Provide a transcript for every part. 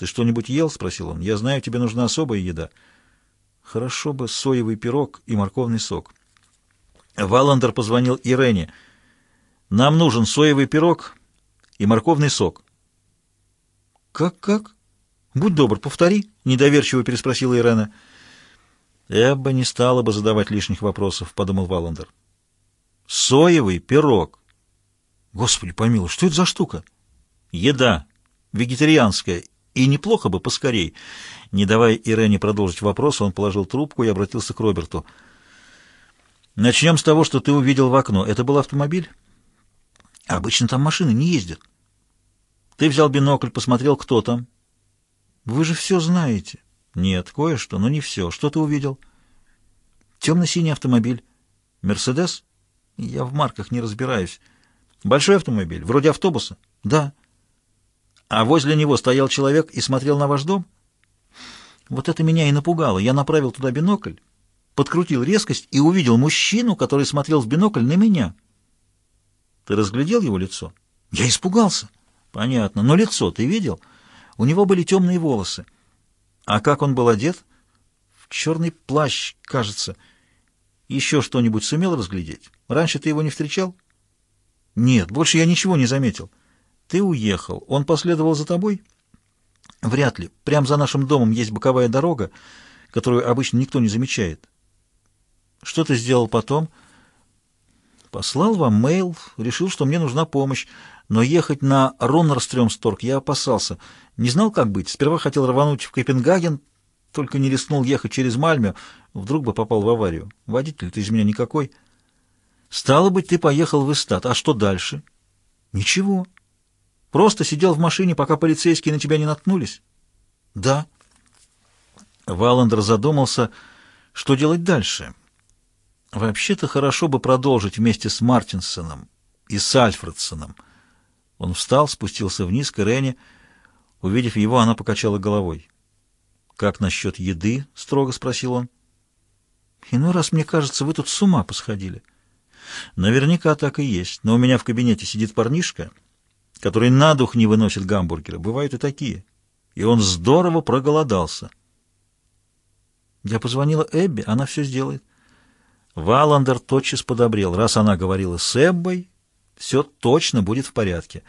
«Ты что-нибудь ел?» — спросил он. «Я знаю, тебе нужна особая еда». «Хорошо бы соевый пирог и морковный сок». Валандер позвонил Ирене. «Нам нужен соевый пирог и морковный сок». «Как-как? Будь добр, повтори», — недоверчиво переспросила Ирена. «Эбба не стала бы задавать лишних вопросов», — подумал Валандер. «Соевый пирог». «Господи помилуй, что это за штука?» «Еда. Вегетарианская. И неплохо бы поскорей». Не давая Ирене продолжить вопрос, он положил трубку и обратился к Роберту. «Начнем с того, что ты увидел в окно. Это был автомобиль?» «Обычно там машины не ездят». «Ты взял бинокль, посмотрел, кто там?» «Вы же все знаете». «Нет, кое-что, но не все. Что ты увидел?» «Темно-синий автомобиль». «Мерседес?» «Я в марках не разбираюсь». «Большой автомобиль? Вроде автобуса?» «Да». «А возле него стоял человек и смотрел на ваш дом?» Вот это меня и напугало. Я направил туда бинокль, подкрутил резкость и увидел мужчину, который смотрел в бинокль на меня. Ты разглядел его лицо? Я испугался. Понятно. Но лицо ты видел? У него были темные волосы. А как он был одет? В черный плащ, кажется. Еще что-нибудь сумел разглядеть? Раньше ты его не встречал? Нет, больше я ничего не заметил. Ты уехал. Он последовал за тобой? Вряд ли. Прямо за нашим домом есть боковая дорога, которую обычно никто не замечает. Что ты сделал потом? Послал вам мейл, решил, что мне нужна помощь, но ехать на Роннерстрёмсторг я опасался. Не знал, как быть. Сперва хотел рвануть в Копенгаген, только не рискнул ехать через Мальмё, вдруг бы попал в аварию. Водитель ты из меня никакой. Стало быть, ты поехал в Истат. А что дальше? Ничего. Просто сидел в машине, пока полицейские на тебя не наткнулись? Да. Валандер задумался, что делать дальше. Вообще-то хорошо бы продолжить вместе с Мартинсоном и с Альфредсоном. Он встал, спустился вниз к Ирене. Увидев его, она покачала головой. «Как насчет еды?» — строго спросил он. «Иной раз, мне кажется, вы тут с ума посходили». «Наверняка так и есть. Но у меня в кабинете сидит парнишка, который на дух не выносит гамбургеры. Бывают и такие. И он здорово проголодался». Я позвонила Эбби, она все сделает. Валандер тотчас подобрел. Раз она говорила с Эббой, все точно будет в порядке.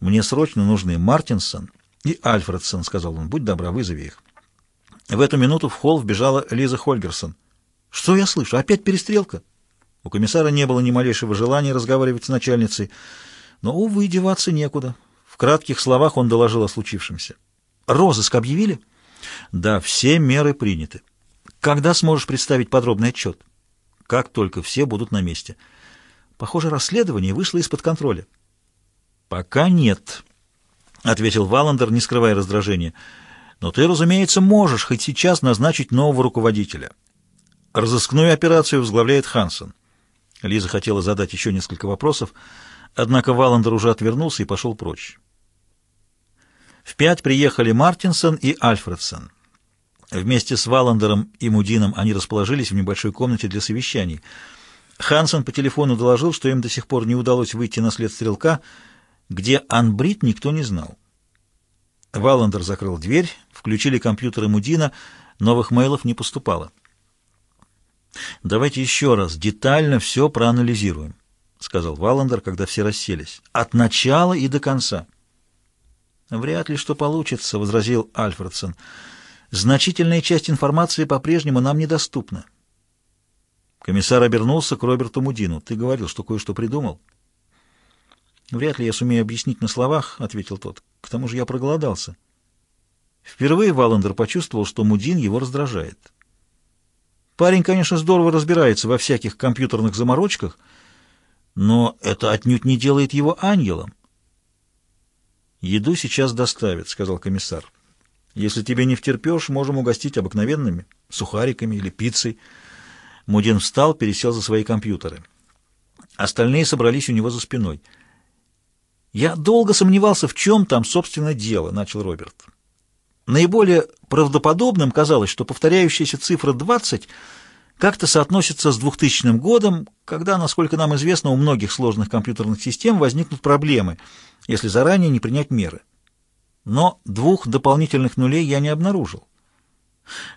«Мне срочно нужны Мартинсон и Альфредсон», — сказал он. «Будь добра, вызови их». В эту минуту в холл вбежала Лиза Хольгерсон. «Что я слышу? Опять перестрелка?» У комиссара не было ни малейшего желания разговаривать с начальницей, но, увы, деваться некуда. В кратких словах он доложил о случившемся. «Розыск объявили?» «Да, все меры приняты». Когда сможешь представить подробный отчет? Как только все будут на месте. Похоже, расследование вышло из-под контроля. Пока нет, ответил Валандер, не скрывая раздражения. Но ты, разумеется, можешь хоть сейчас назначить нового руководителя. Разыскную операцию возглавляет Хансен. Лиза хотела задать еще несколько вопросов, однако Валандер уже отвернулся и пошел прочь. В пять приехали Мартинсон и Альфредсон. Вместе с Валандером и Мудином они расположились в небольшой комнате для совещаний. Хансен по телефону доложил, что им до сих пор не удалось выйти на след стрелка, где Анбрид никто не знал. Валандер закрыл дверь, включили компьютеры Мудина, новых мейлов не поступало. «Давайте еще раз детально все проанализируем», — сказал Валандер, когда все расселись. «От начала и до конца». «Вряд ли что получится», — возразил Альфредсон. Значительная часть информации по-прежнему нам недоступна. Комиссар обернулся к Роберту Мудину. «Ты говорил, что кое-что придумал?» «Вряд ли я сумею объяснить на словах», — ответил тот. «К тому же я проголодался». Впервые Валандер почувствовал, что Мудин его раздражает. Парень, конечно, здорово разбирается во всяких компьютерных заморочках, но это отнюдь не делает его ангелом. «Еду сейчас доставят», — сказал комиссар. Если тебе не втерпешь, можем угостить обыкновенными, сухариками или пиццей. Мудин встал, пересел за свои компьютеры. Остальные собрались у него за спиной. «Я долго сомневался, в чем там, собственно, дело», — начал Роберт. Наиболее правдоподобным казалось, что повторяющаяся цифра 20 как-то соотносится с 2000 годом, когда, насколько нам известно, у многих сложных компьютерных систем возникнут проблемы, если заранее не принять меры. но двух дополнительных нулей я не обнаружил.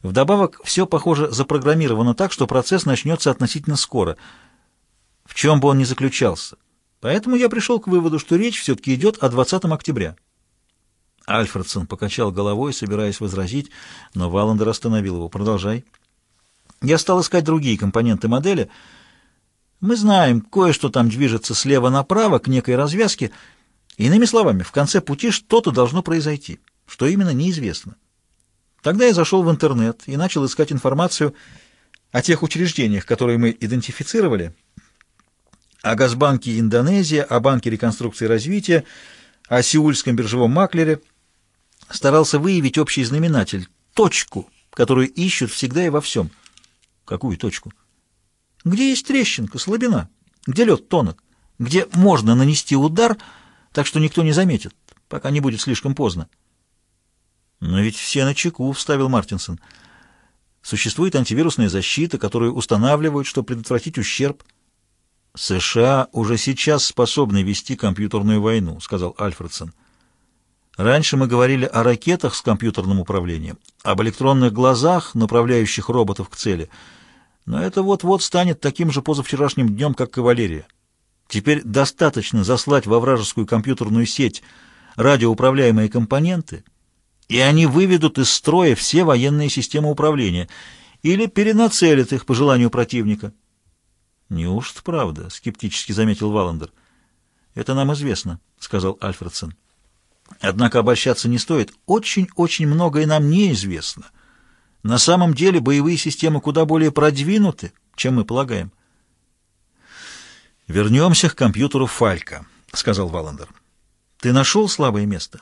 Вдобавок, все, похоже, запрограммировано так, что процесс начнется относительно скоро, в чем бы он ни заключался. Поэтому я пришел к выводу, что речь все-таки идет о 20 октября. Альфредсон покачал головой, собираясь возразить, но Валандер остановил его. «Продолжай». Я стал искать другие компоненты модели. Мы знаем, кое-что там движется слева направо к некой развязке. Иными словами, в конце пути что-то должно произойти. Что именно, неизвестно. Тогда я зашел в интернет и начал искать информацию о тех учреждениях, которые мы идентифицировали, о Газбанке Индонезия, о Банке реконструкции и развития, о Сеульском биржевом маклере. Старался выявить общий знаменатель, точку, которую ищут всегда и во всем. Какую точку? Где есть трещинка, слабина, где лед тонок, где можно нанести удар, так что никто не заметит, пока не будет слишком поздно. «Но ведь все на чеку», — вставил Мартинсон. «Существует антивирусная защита, которую устанавливают, чтобы предотвратить ущерб». «США уже сейчас способны вести компьютерную войну», — сказал Альфредсон. «Раньше мы говорили о ракетах с компьютерным управлением, об электронных глазах, направляющих роботов к цели. Но это вот-вот станет таким же позавчерашним днем, как кавалерия. Теперь достаточно заслать во вражескую компьютерную сеть радиоуправляемые компоненты — и они выведут из строя все военные системы управления или перенацелят их по желанию противника. «Неужто правда?» — скептически заметил Валандер. «Это нам известно», — сказал Альфредсон. «Однако обольщаться не стоит. Очень-очень многое нам неизвестно. На самом деле боевые системы куда более продвинуты, чем мы полагаем». «Вернемся к компьютеру Фалька», — сказал Валандер. «Ты нашел слабое место?»